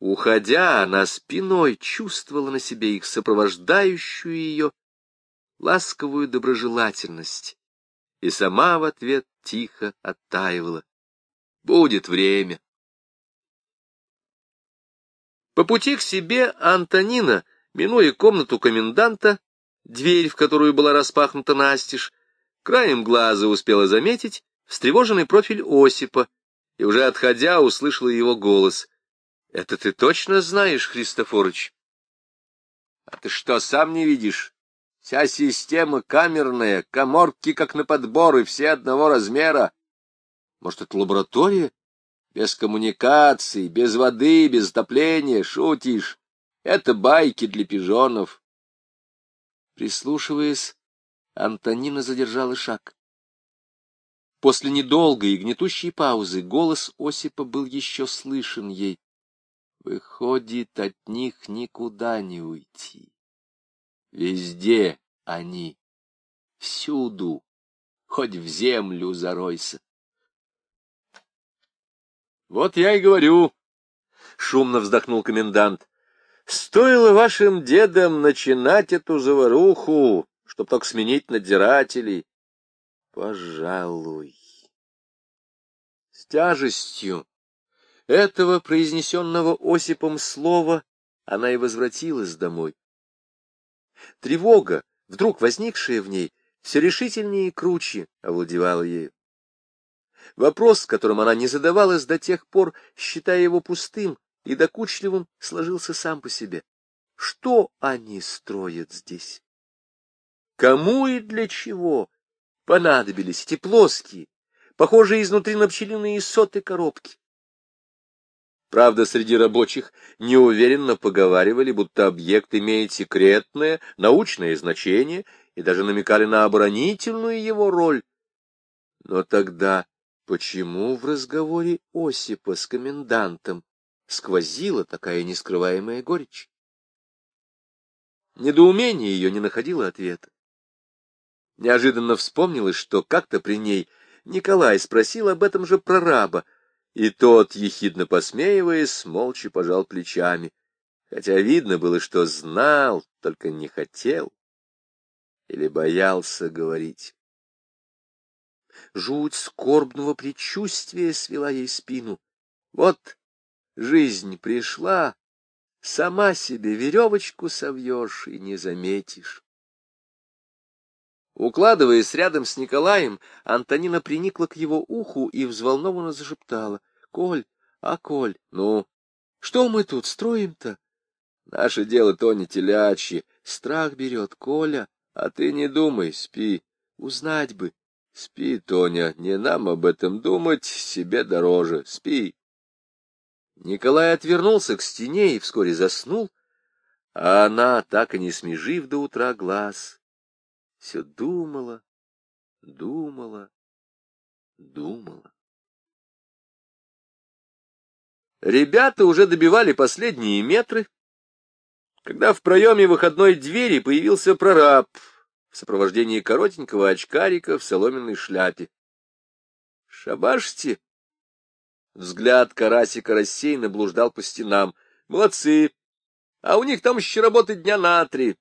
Уходя, она спиной чувствовала на себе их сопровождающую ее ласковую доброжелательность, и сама в ответ тихо оттаивала. Будет время. По пути к себе Антонина, минуя комнату коменданта, дверь в которую была распахнута настежь, краем глаза успела заметить встревоженный профиль Осипа, и уже отходя услышала его голос. — Это ты точно знаешь, Христофорыч? — А ты что, сам не видишь? Вся система камерная, коморки как на подбор, и все одного размера. Может, это лаборатория? Без коммуникаций, без воды, без отопления, шутишь. Это байки для пижонов. Прислушиваясь, Антонина задержала шаг. После недолгой и гнетущей паузы голос Осипа был еще слышен ей. Выходит, от них никуда не уйти. Везде они, всюду, хоть в землю заройся. Вот я и говорю, — шумно вздохнул комендант, — стоило вашим дедам начинать эту заваруху, чтоб только сменить надзирателей, Пожалуй. С тяжестью этого произнесенного Осипом слова она и возвратилась домой. Тревога, вдруг возникшая в ней, все решительнее и круче овладевала ею. Вопрос, которым она не задавалась до тех пор, считая его пустым и докучливым, сложился сам по себе. Что они строят здесь? Кому и для чего понадобились эти плоские, похожие изнутри на пчелиные соты коробки. Правда, среди рабочих неуверенно поговаривали, будто объект имеет секретное, научное значение и даже намекали на оборонительную его роль. Но тогда почему в разговоре Осипа с комендантом сквозила такая нескрываемая горечь? Недоумение ее не находило ответа. Неожиданно вспомнилось, что как-то при ней Николай спросил об этом же прораба, и тот, ехидно посмеиваясь, молча пожал плечами, хотя видно было, что знал, только не хотел или боялся говорить. Жуть скорбного предчувствия свела ей спину. Вот жизнь пришла, сама себе веревочку совьешь и не заметишь. Укладываясь рядом с Николаем, Антонина приникла к его уху и взволнованно зашептала. — Коль, а Коль, ну, что мы тут строим-то? Наше дело то не телячье. Страх берет Коля, а ты не думай, спи. Узнать бы. Спи, Тоня, не нам об этом думать, себе дороже. Спи. Николай отвернулся к стене и вскоре заснул, а она, так и не смежив до утра глаз, все думала, думала, думала. Ребята уже добивали последние метры, когда в проеме выходной двери появился прораб в сопровождении коротенького очкарика в соломенной шляпе. «Шабашьте!» Взгляд карасика рассеянно блуждал по стенам. «Молодцы! А у них там еще работы дня на три!»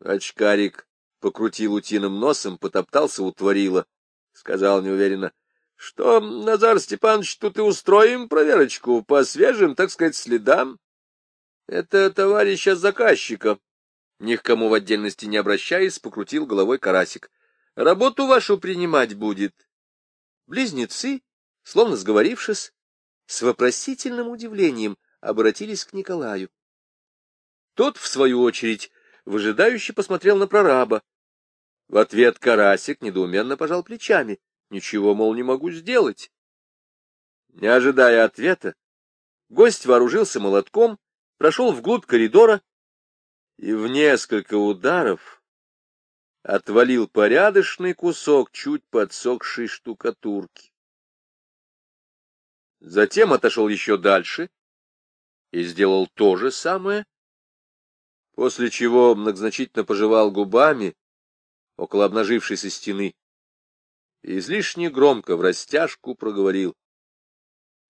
Очкарик покрутил утиным носом, потоптался у творила, сказал неуверенно, — Что, Назар Степанович, тут и устроим проверочку по свежим, так сказать, следам? Это товарища заказчика. Ни к кому в отдельности не обращаясь, покрутил головой карасик. Работу вашу принимать будет. Близнецы, словно сговорившись, с вопросительным удивлением обратились к Николаю. Тот, в свою очередь, выжидающе посмотрел на прораба. В ответ Карасик недоуменно пожал плечами. Ничего, мол, не могу сделать. Не ожидая ответа, гость вооружился молотком, прошел вглубь коридора и в несколько ударов отвалил порядочный кусок чуть подсохшей штукатурки. Затем отошел еще дальше и сделал то же самое, после чего многозначительно пожевал губами около обнажившейся стены излишне громко в растяжку проговорил.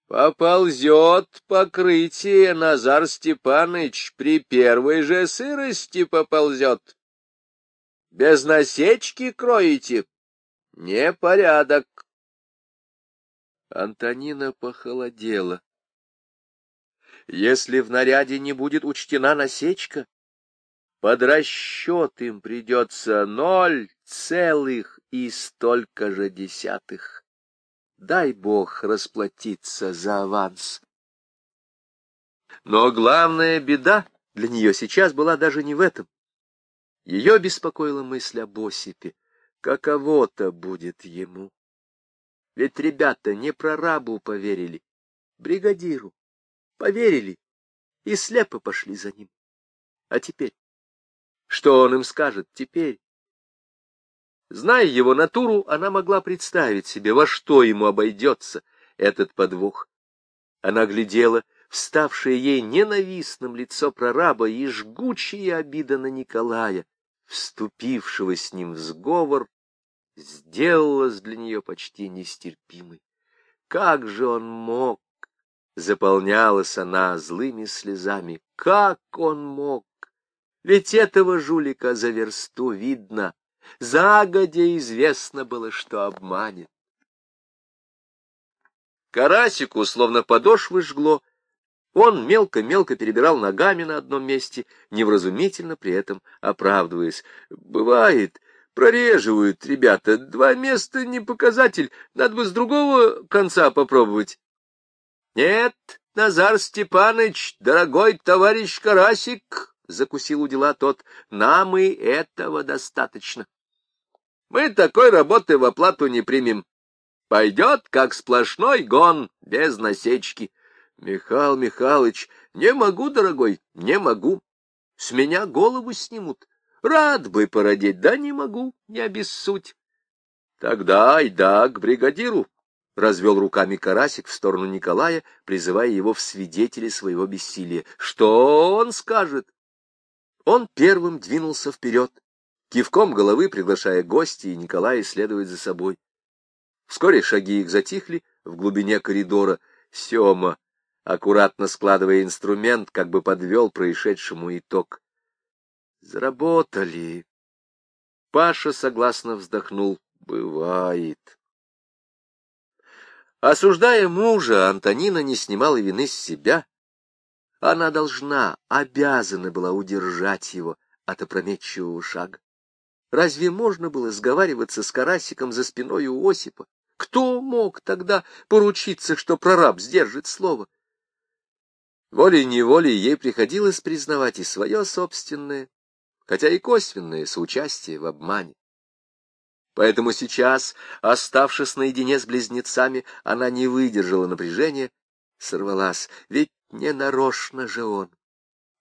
Поползет покрытие, Назар Степаныч, при первой же сырости поползет. Без насечки кроете? Непорядок. Антонина похолодела. Если в наряде не будет учтена насечка, под расчет им придется ноль целых и столько же десятых. Дай Бог расплатиться за аванс. Но главная беда для нее сейчас была даже не в этом. Ее беспокоила мысль об Осипе. Каково-то будет ему. Ведь ребята не прорабу поверили, бригадиру. Поверили и слепо пошли за ним. А теперь? Что он им скажет теперь? Зная его натуру, она могла представить себе, во что ему обойдется этот подвох. Она глядела вставшее ей ненавистным лицо прораба и жгучая обида на Николая, вступившего с ним в сговор, сделалась для нее почти нестерпимой. Как же он мог? Заполнялась она злыми слезами. Как он мог? Ведь этого жулика за версту видно, загодя известно было, что обманет. Карасику словно подошвы жгло, он мелко-мелко перебирал ногами на одном месте, невразумительно при этом оправдываясь. Бывает, прореживают ребята, два места не показатель, надо бы с другого конца попробовать. Нет, Назар Степаныч, дорогой товарищ Карасик, — закусил у дела тот, — нам и этого достаточно. Мы такой работы в оплату не примем. Пойдет, как сплошной гон, без насечки. Михаил Михайлович, не могу, дорогой, не могу. С меня голову снимут. Рад бы породить, да не могу, не обессудь. Тогда айда к бригадиру, — развел руками Карасик в сторону Николая, призывая его в свидетели своего бессилия. Что он скажет? Он первым двинулся вперед, кивком головы приглашая гостей, и Николая следовать за собой. Вскоре шаги их затихли в глубине коридора. Сема, аккуратно складывая инструмент, как бы подвел происшедшему итог. Заработали. Паша согласно вздохнул. Бывает. Осуждая мужа, Антонина не снимала вины с себя, она должна, обязана была удержать его от опрометчивого шага. Разве можно было сговариваться с Карасиком за спиной у Осипа? Кто мог тогда поручиться, что прораб сдержит слово? Волей-неволей ей приходилось признавать и свое собственное, хотя и косвенное соучастие в обмане. Поэтому сейчас, оставшись наедине с близнецами, она не выдержала напряжения, сорвалась. Ведь не нарочно же он.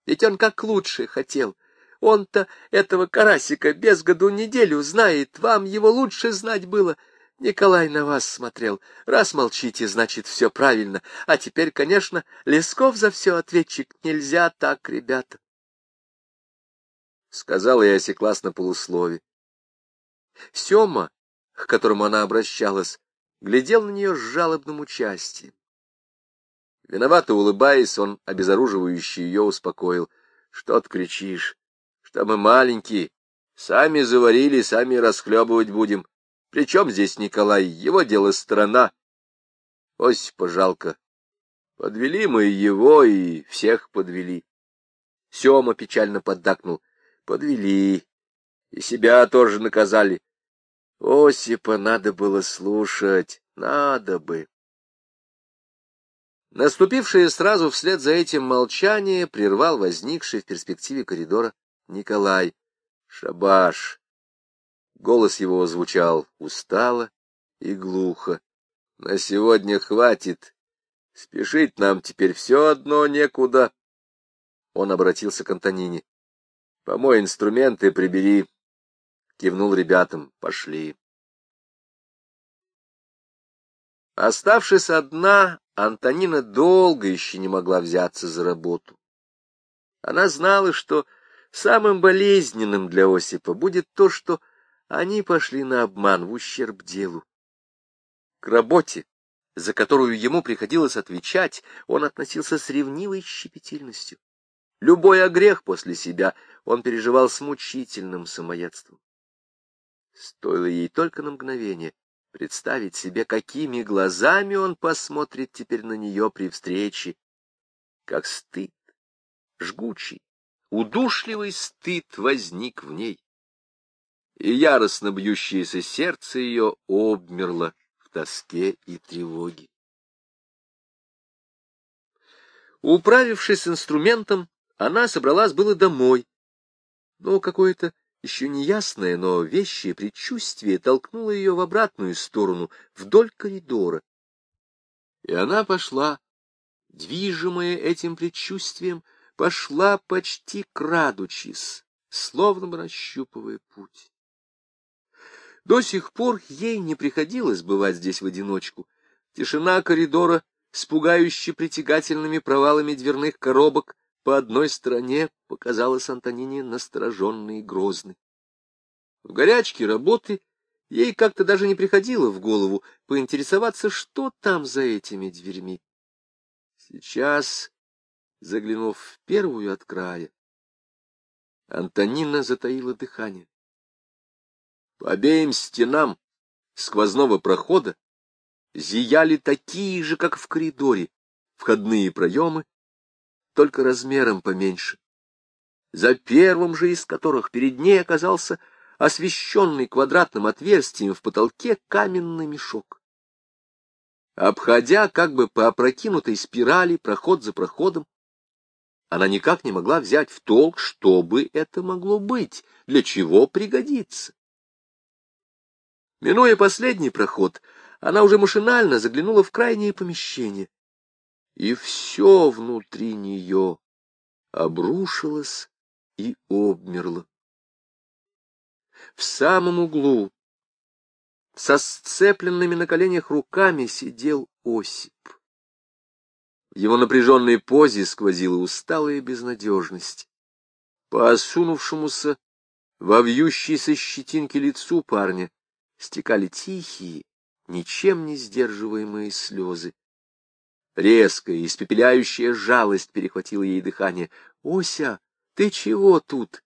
Ведь он как лучше хотел. Он-то этого карасика без году неделю знает, вам его лучше знать было. Николай на вас смотрел. Раз молчите, значит, все правильно. А теперь, конечно, Лесков за все ответчик. Нельзя так, ребята. Сказала я осеклась на полуслове. Сема, к которому она обращалась, глядел на нее с жалобным участием. Виновато улыбаясь, он, обезоруживающе ее, успокоил. — Что ты кричишь? Что мы маленькие. Сами заварили, сами расхлебывать будем. Причем здесь Николай? Его дело страна. Осипа жалко. Подвели мы его и всех подвели. Сема печально поддакнул. Подвели. И себя тоже наказали. Осипа надо было слушать. Надо бы. Наступившее сразу вслед за этим молчание прервал возникший в перспективе коридора Николай. Шабаш. Голос его звучал устало и глухо. На сегодня хватит. Спешить нам теперь все одно некуда. Он обратился к Антонине. — Помой инструменты, прибери. Кивнул ребятам. Пошли. Оставшись одна, Антонина долго еще не могла взяться за работу. Она знала, что самым болезненным для Осипа будет то, что они пошли на обман в ущерб делу. К работе за которую ему приходилось отвечать, он относился с ревнивой щепетильностью. Любой огрех после себя он переживал с мучительным самоедством. Стоило ей только на мгновение представить себе, какими глазами он посмотрит теперь на нее при встрече, как стыд, жгучий, удушливый стыд возник в ней, и яростно бьющееся сердце ее обмерло в тоске и тревоге. Управившись инструментом, она собралась было домой, но какое-то еще неясное, но вещее предчувствие толкнуло ее в обратную сторону, вдоль коридора. И она пошла, движимая этим предчувствием, пошла почти крадучись, словно бы нащупывая путь. До сих пор ей не приходилось бывать здесь в одиночку. Тишина коридора с пугающе притягательными провалами дверных коробок по одной стороне показалась Антонине настороженной и грозной. В горячке работы ей как-то даже не приходило в голову поинтересоваться, что там за этими дверьми. Сейчас, заглянув в первую от края, Антонина затаила дыхание. По обеим стенам сквозного прохода зияли такие же, как в коридоре, входные проемы только размером поменьше. За первым же из которых перед ней оказался освещенный квадратным отверстием в потолке каменный мешок. Обходя как бы по опрокинутой спирали проход за проходом, она никак не могла взять в толк, что бы это могло быть, для чего пригодится. Минуя последний проход, она уже машинально заглянула в крайнее помещение и все внутри нее обрушилось и обмерло. В самом углу, со сцепленными на коленях руками, сидел Осип. Его напряженной позе сквозила усталая безнадежность. По осунувшемуся, во вьющейся щетинке лицу парня стекали тихие, ничем не сдерживаемые слезы. Резкая, испепеляющая жалость перехватила ей дыхание. «Ося, ты чего тут?»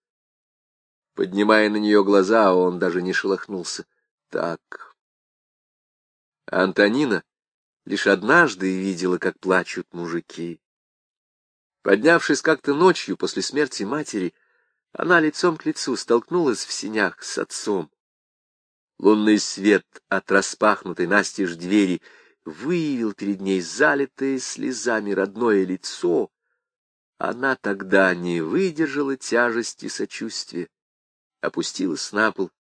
Поднимая на нее глаза, он даже не шелохнулся. «Так...» Антонина лишь однажды видела, как плачут мужики. Поднявшись как-то ночью после смерти матери, она лицом к лицу столкнулась в синях с отцом. Лунный свет от распахнутой настежь двери — выявил перед ней залитое слезами родное лицо, она тогда не выдержала тяжести сочувствия, опустилась на пол,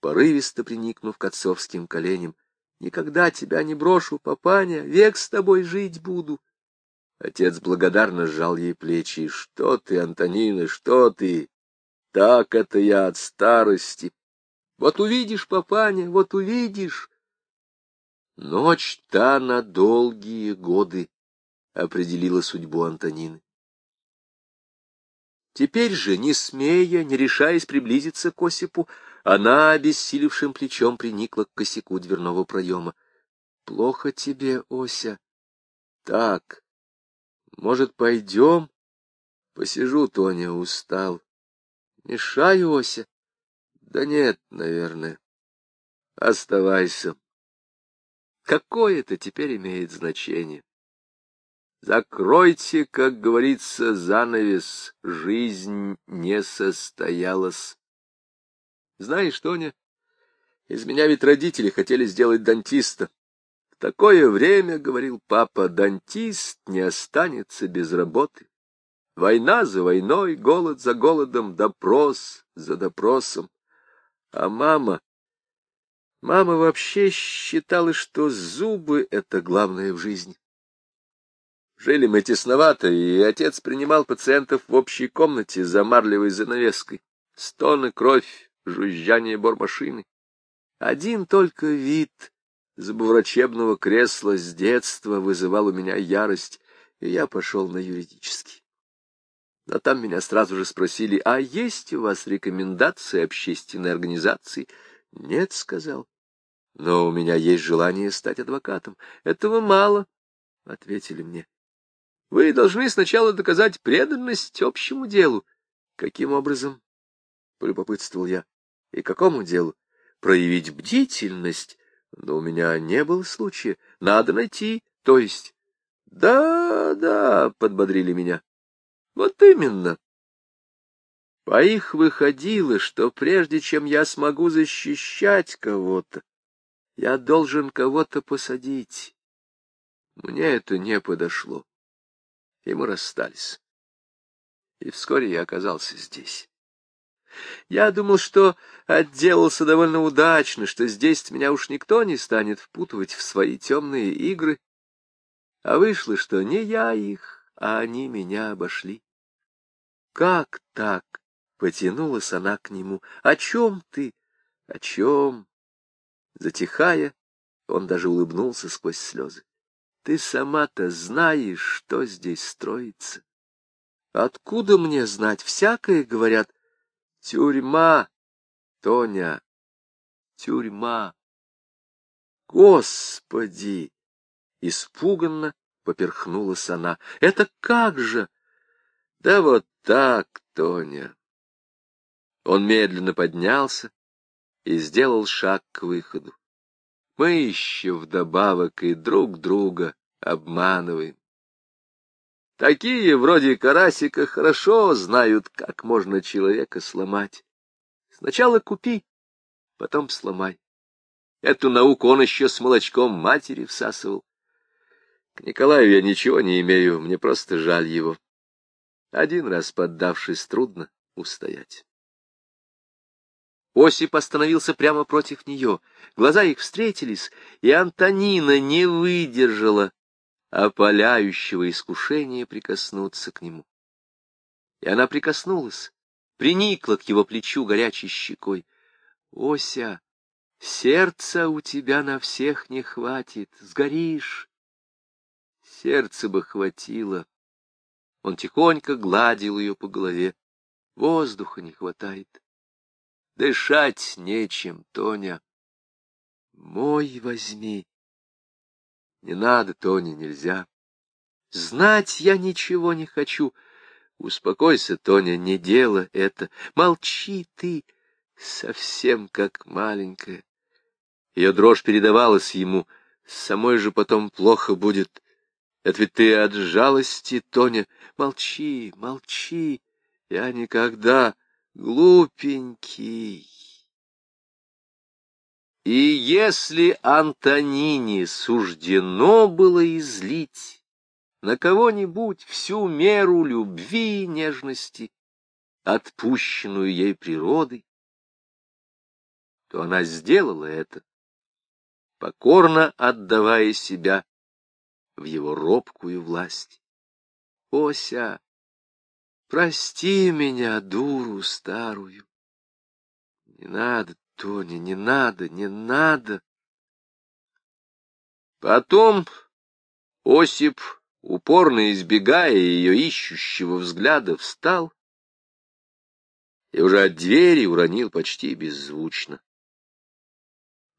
порывисто приникнув к отцовским коленям. «Никогда тебя не брошу, папаня, век с тобой жить буду». Отец благодарно сжал ей плечи. «Что ты, Антонина, что ты? Так это я от старости. Вот увидишь, папаня, вот увидишь». Ночь та на долгие годы определила судьбу Антонины. Теперь же, не смея, не решаясь приблизиться к Осипу, она обессилевшим плечом приникла к косяку дверного проема. — Плохо тебе, Ося. — Так, может, пойдем? Посижу, Тоня, устал. — Мешаю, Ося? — Да нет, наверное. Оставайся. Какое это теперь имеет значение? Закройте, как говорится, занавес, жизнь не состоялась. Знаешь, Тоня, из меня ведь родители хотели сделать дантиста. В такое время, — говорил папа, — дантист не останется без работы. Война за войной, голод за голодом, допрос за допросом. А мама Мама вообще считала, что зубы — это главное в жизни. Жили мы тесновато, и отец принимал пациентов в общей комнате за марлевой занавеской. Стоны, кровь, жужжание бормашины. Один только вид зубоврачебного кресла с детства вызывал у меня ярость, и я пошел на юридический. Но там меня сразу же спросили, а есть у вас рекомендации общественной организации? Нет, сказал. Но у меня есть желание стать адвокатом. Этого мало, — ответили мне. Вы должны сначала доказать преданность общему делу. Каким образом? — полюбопытствовал я. И какому делу? Проявить бдительность. Но у меня не было случая. Надо найти, то есть... Да, да, — подбодрили меня. Вот именно. По их выходило, что прежде чем я смогу защищать кого-то, я должен кого-то посадить. Мне это не подошло. И мы расстались. И вскоре я оказался здесь. Я думал, что отделался довольно удачно, что здесь меня уж никто не станет впутывать в свои темные игры. А вышло, что не я их, а они меня обошли. Как так? Потянулась она к нему. О чем ты? О чем? Затихая, он даже улыбнулся сквозь слезы. Ты сама-то знаешь, что здесь строится. Откуда мне знать? Всякое, говорят. Тюрьма, Тоня, тюрьма. Господи! Испуганно поперхнулась она. Это как же? Да вот так, Тоня. Он медленно поднялся и сделал шаг к выходу. Мы еще вдобавок и друг друга обманываем. Такие, вроде Карасика, хорошо знают, как можно человека сломать. Сначала купи, потом сломай. Эту науку он еще с молочком матери всасывал. К Николаю я ничего не имею, мне просто жаль его. Один раз поддавшись, трудно устоять. Осип остановился прямо против нее. Глаза их встретились, и Антонина не выдержала опаляющего искушения прикоснуться к нему. И она прикоснулась, приникла к его плечу горячей щекой. — Ося, сердца у тебя на всех не хватит, сгоришь. Сердце бы хватило. Он тихонько гладил ее по голове. Воздуха не хватает. Дышать нечем, Тоня. Мой возьми. Не надо, Тоня, нельзя. Знать я ничего не хочу. Успокойся, Тоня, не дело это. Молчи ты, совсем как маленькая. Ее дрожь передавалась ему, самой же потом плохо будет. Это ведь ты от жалости, Тоня. Молчи, молчи. Я никогда глупенький. И если Антонине суждено было излить на кого-нибудь всю меру любви и нежности, отпущенную ей природой, то она сделала это, покорно отдавая себя в его робкую власть. Ося, Прости меня, дуру старую. Не надо, Тоня, не надо, не надо. Потом Осип, упорно избегая ее ищущего взгляда, встал и уже от двери уронил почти беззвучно.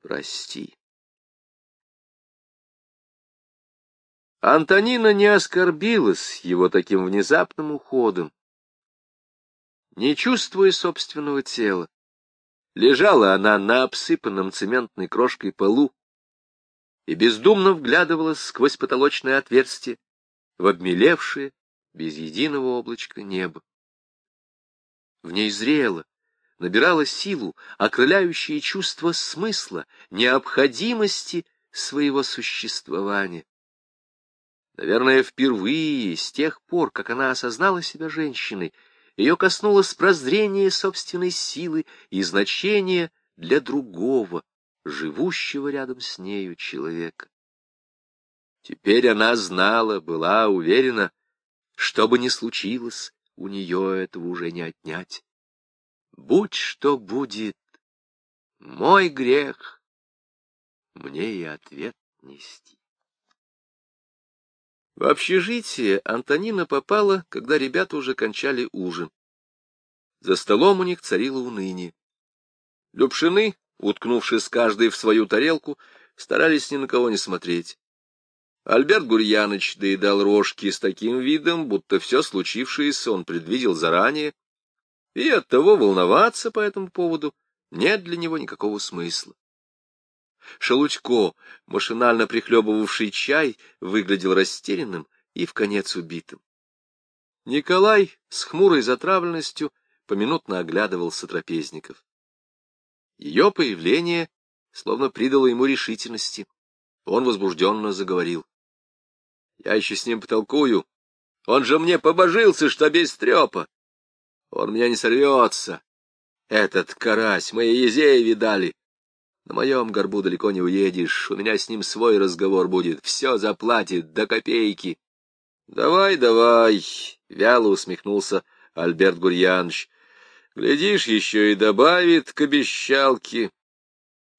Прости. Антонина не оскорбилась его таким внезапным уходом не чувствуя собственного тела. Лежала она на обсыпанном цементной крошкой полу и бездумно вглядывалась сквозь потолочное отверстие в обмелевшее, без единого облачка небо. В ней зрело, набирало силу, окрыляющее чувство смысла, необходимости своего существования. Наверное, впервые с тех пор, как она осознала себя женщиной, ее коснулось прозрение собственной силы и значения для другого, живущего рядом с нею человека. Теперь она знала, была уверена, что бы ни случилось, у нее этого уже не отнять. Будь что будет, мой грех, мне и ответ нести. В общежитие Антонина попала, когда ребята уже кончали ужин. За столом у них царило уныние. Любшины уткнувшись каждый в свою тарелку, старались ни на кого не смотреть. Альберт Гурьяныч доедал рожки с таким видом, будто все случившееся он предвидел заранее, и оттого волноваться по этому поводу нет для него никакого смысла. Шелудько, машинально прихлебывавший чай, выглядел растерянным и в конец убитым. Николай с хмурой затравленностью поминутно оглядывался трапезников. Ее появление словно придало ему решительности. Он возбужденно заговорил. Я еще с ним потолкую. Он же мне побожился, что без трепа. Он меня не сорвется. Этот карась, мы езея видали. На моем горбу далеко не уедешь, у меня с ним свой разговор будет, все заплатит до копейки. — Давай, давай, — вяло усмехнулся Альберт Гурьянович. — Глядишь, еще и добавит к обещалке.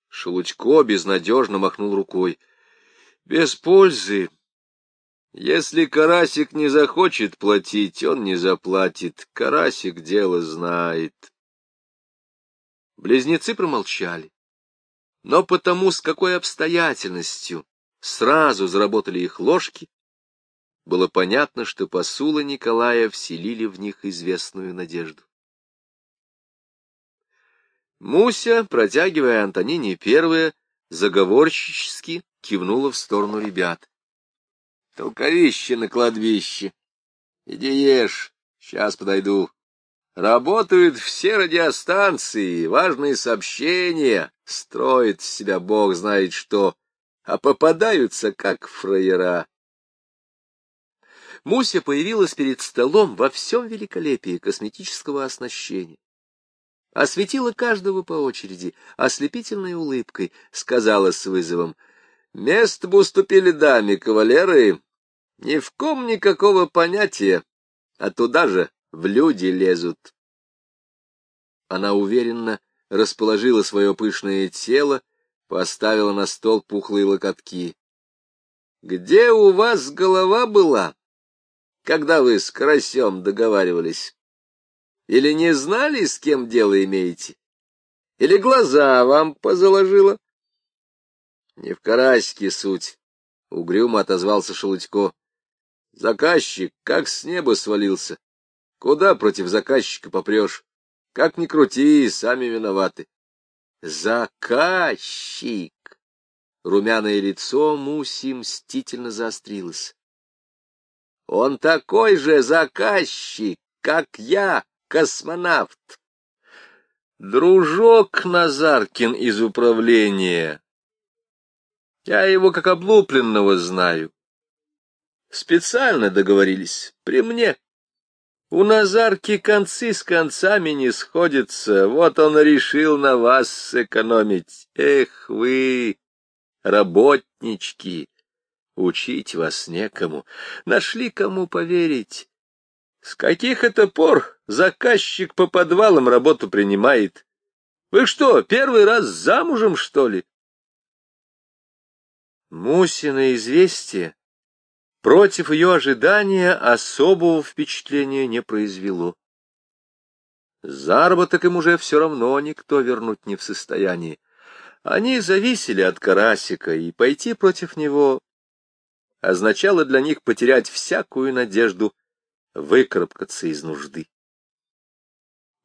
Шелудько безнадежно махнул рукой. — Без пользы. Если Карасик не захочет платить, он не заплатит. Карасик дело знает. Близнецы промолчали. Но потому, с какой обстоятельностью сразу заработали их ложки, было понятно, что посулы Николая вселили в них известную надежду. Муся, протягивая Антонине первое, заговорщически кивнула в сторону ребят. Толковище на кладбище. Иди ешь, сейчас подойду. Работают все радиостанции, важные сообщения, строит себя бог знает что, а попадаются как фраера. Муся появилась перед столом во всем великолепии косметического оснащения. Осветила каждого по очереди, ослепительной улыбкой, сказала с вызовом — Место бы уступили даме, кавалеры. Ни в ком никакого понятия, а туда же в люди лезут. Она уверенно расположила свое пышное тело, поставила на стол пухлые локотки. — Где у вас голова была, когда вы с карасем договаривались? Или не знали, с кем дело имеете? Или глаза вам позаложило? Не в карасике суть, — угрюмо отозвался Шелудько. Заказчик как с неба свалился. Куда против заказчика попрешь? Как ни крути, сами виноваты. Заказчик! Румяное лицо Муси мстительно заострилось. Он такой же заказчик, как я, космонавт. Дружок Назаркин из управления я его как облупленного знаю. Специально договорились, при мне. У Назарки концы с концами не сходятся, вот он решил на вас сэкономить. Эх вы, работнички, учить вас некому, нашли кому поверить. С каких это пор заказчик по подвалам работу принимает? Вы что, первый раз замужем, что ли? Мусина известие против ее ожидания особого впечатления не произвело. Заработок им уже все равно никто вернуть не в состоянии. Они зависели от Карасика, и пойти против него означало для них потерять всякую надежду выкарабкаться из нужды.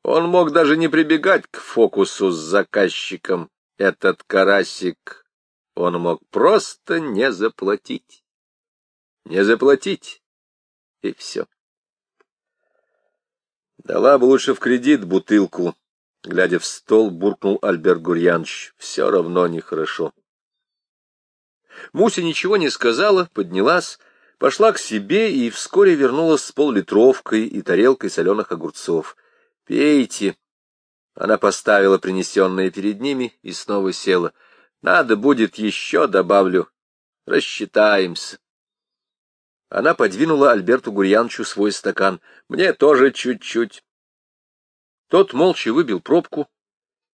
Он мог даже не прибегать к фокусу с заказчиком, этот Карасик, он мог просто не заплатить. Не заплатить, и все. Дала бы лучше в кредит бутылку, глядя в стол, буркнул Альберт Гурьянович. Все равно нехорошо. Муся ничего не сказала, поднялась, пошла к себе и вскоре вернулась с поллитровкой и тарелкой соленых огурцов. «Пейте!» Она поставила принесенные перед ними и снова села — надо будет еще добавлю. Рассчитаемся. Она подвинула Альберту Гурьянчу свой стакан. Мне тоже чуть-чуть. Тот молча выбил пробку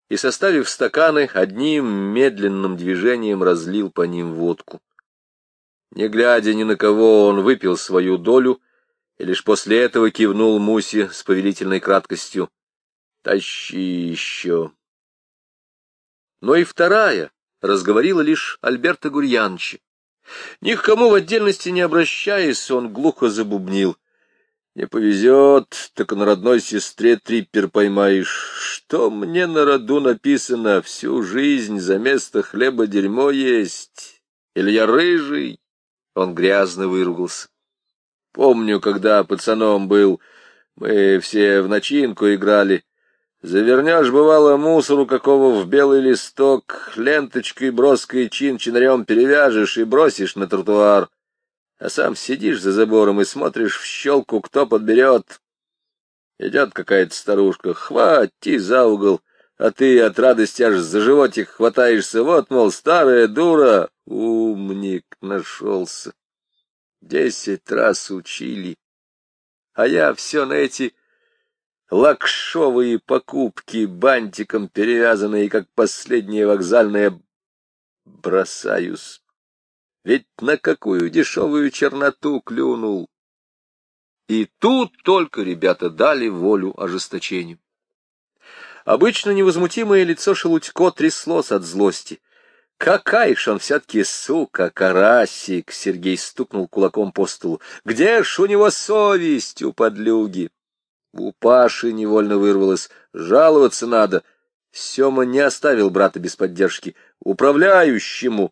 и, составив стаканы, одним медленным движением разлил по ним водку. Не глядя ни на кого, он выпил свою долю и лишь после этого кивнул Мусе с повелительной краткостью. «Тащи еще». но и вторая разговорила лишь Альберта Гурьяновича. Ни к кому в отдельности не обращаясь, он глухо забубнил. Не повезет, так на родной сестре триппер поймаешь. Что мне на роду написано, всю жизнь за место хлеба дерьмо есть. Или я рыжий? Он грязно выругался. Помню, когда пацаном был, мы все в начинку играли. Завернешь, бывало, мусору какого в белый листок, ленточкой броской чин-чинарем перевяжешь и бросишь на тротуар а сам сидишь за забором и смотришь в щелку, кто подберет. Идет какая-то старушка, хвати за угол, а ты от радости аж за животик хватаешься. Вот, мол, старая дура, умник нашелся. Десять раз учили, а я все на эти лакшовые покупки, бантиком перевязанные, как последняя вокзальная, бросаюсь. Ведь на какую дешевую черноту клюнул. И тут только ребята дали волю ожесточению. Обычно невозмутимое лицо Шелудько тряслось от злости. «Какая ж он все-таки сука, карасик!» — Сергей стукнул кулаком по столу. «Где ж у него совесть, у подлюги?» У Паши невольно вырвалось. «Жаловаться надо!» Сема не оставил брата без поддержки. «Управляющему!»